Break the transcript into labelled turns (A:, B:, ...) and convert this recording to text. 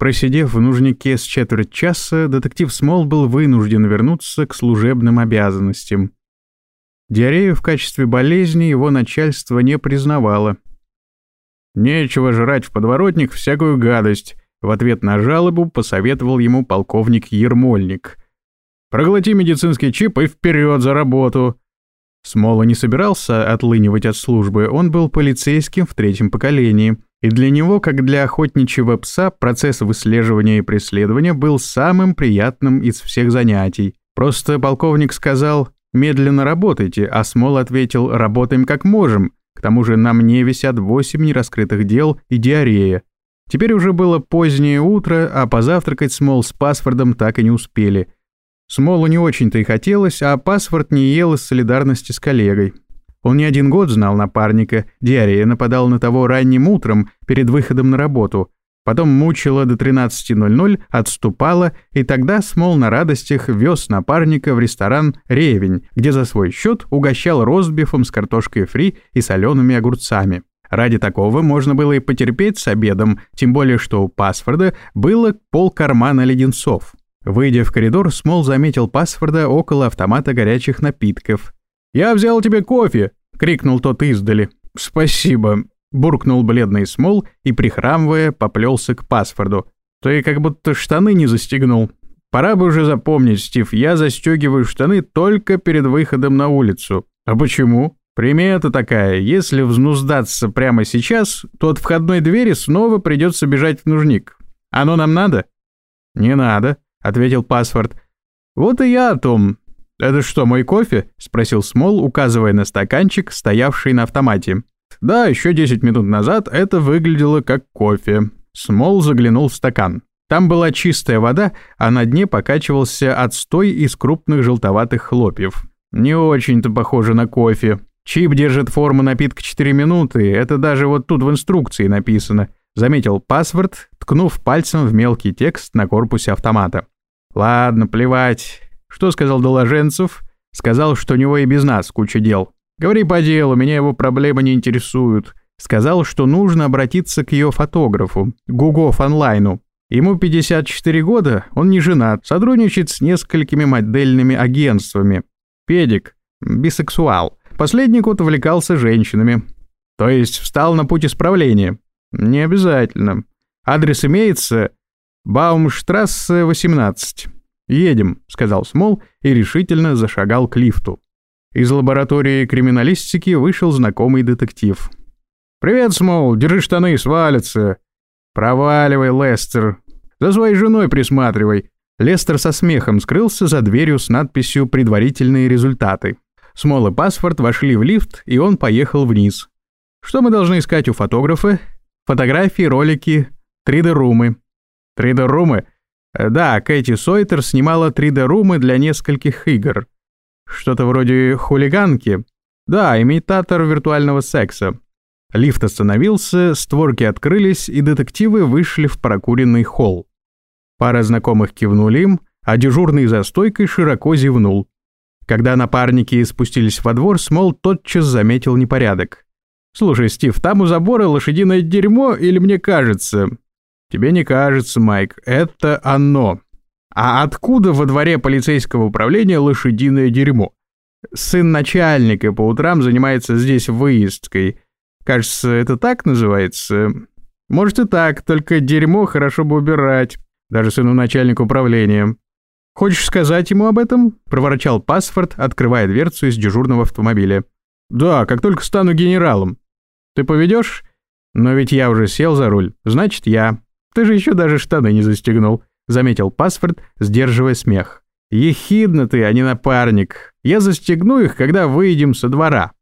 A: Просидев в нужнике с четверть часа, детектив Смол был вынужден вернуться к служебным обязанностям. Диарею в качестве болезни его начальство не признавало. «Нечего жрать в подворотник всякую гадость», — в ответ на жалобу посоветовал ему полковник Ермольник. «Проглоти медицинский чип и вперед за работу!» Смола не собирался отлынивать от службы, он был полицейским в третьем поколении, и для него, как для охотничьего пса, процесс выслеживания и преследования был самым приятным из всех занятий. Просто полковник сказал «медленно работайте», а Смол ответил «работаем как можем», к тому же на мне висят восемь нераскрытых дел и диарея. Теперь уже было позднее утро, а позавтракать Смол с паспортом так и не успели – Смолу не очень-то и хотелось, а паспорт не ел из солидарности с коллегой. Он не один год знал напарника, диарея нападала на того ранним утром перед выходом на работу, потом мучила до 13.00, отступала, и тогда Смол на радостях вез напарника в ресторан «Ревень», где за свой счет угощал ростбифом с картошкой фри и солеными огурцами. Ради такого можно было и потерпеть с обедом, тем более что у Пасфорда было полкармана леденцов. Выйдя в коридор, Смол заметил Пасфорда около автомата горячих напитков. «Я взял тебе кофе!» — крикнул тот издали. «Спасибо!» — буркнул бледный Смол и, прихрамывая, поплелся к Пасфорду. «Ты как будто штаны не застегнул. Пора бы уже запомнить, Стив, я застегиваю штаны только перед выходом на улицу. А почему?» Примета такая, если взнуздаться прямо сейчас, то от входной двери снова придется бежать в нужник. Оно нам надо? Не надо. — ответил Пасфорд. «Вот и я о том. Это что, мой кофе?» — спросил Смол, указывая на стаканчик, стоявший на автомате. «Да, еще 10 минут назад это выглядело как кофе». Смол заглянул в стакан. Там была чистая вода, а на дне покачивался отстой из крупных желтоватых хлопьев. Не очень-то похоже на кофе. Чип держит форму напитка 4 минуты, это даже вот тут в инструкции написано. Заметил паспорт, ткнув пальцем в мелкий текст на корпусе автомата. «Ладно, плевать. Что сказал Доложенцев?» «Сказал, что у него и без нас куча дел. Говори по делу, меня его проблемы не интересуют. Сказал, что нужно обратиться к ее фотографу, Гугов онлайну. Ему 54 года, он не женат, сотрудничает с несколькими модельными агентствами. Педик, бисексуал. Последний год увлекался женщинами. То есть встал на путь исправления. Не обязательно. Адрес имеется, «Баумштрассе, 18. Едем», — сказал Смол и решительно зашагал к лифту. Из лаборатории криминалистики вышел знакомый детектив. «Привет, Смол, держи штаны, свалятся!» «Проваливай, Лестер! За своей женой присматривай!» Лестер со смехом скрылся за дверью с надписью «Предварительные результаты». Смол и Паспорт вошли в лифт, и он поехал вниз. Что мы должны искать у фотографа? Фотографии, ролики, 3D-румы. 3D-румы? Э, да, Кэти Сойтер снимала 3D-румы для нескольких игр. Что-то вроде хулиганки. Да, имитатор виртуального секса. Лифт остановился, створки открылись, и детективы вышли в прокуренный холл. Пара знакомых кивнули им, а дежурный за стойкой широко зевнул. Когда напарники спустились во двор, Смол тотчас заметил непорядок. «Слушай, Стив, там у забора лошадиное дерьмо или мне кажется?» Тебе не кажется, Майк, это оно. А откуда во дворе полицейского управления лошадиное дерьмо? Сын начальника по утрам занимается здесь выездкой. Кажется, это так называется? Может и так, только дерьмо хорошо бы убирать. Даже сыну начальника управления. Хочешь сказать ему об этом? Проворчал Пасфорд, открывая дверцу из дежурного автомобиля. Да, как только стану генералом. Ты поведешь? Но ведь я уже сел за руль. Значит, я. Ты же еще даже штаны не застегнул», — заметил паспорт, сдерживая смех. «Ехидно ты, а не напарник. Я застегну их, когда выйдем со двора».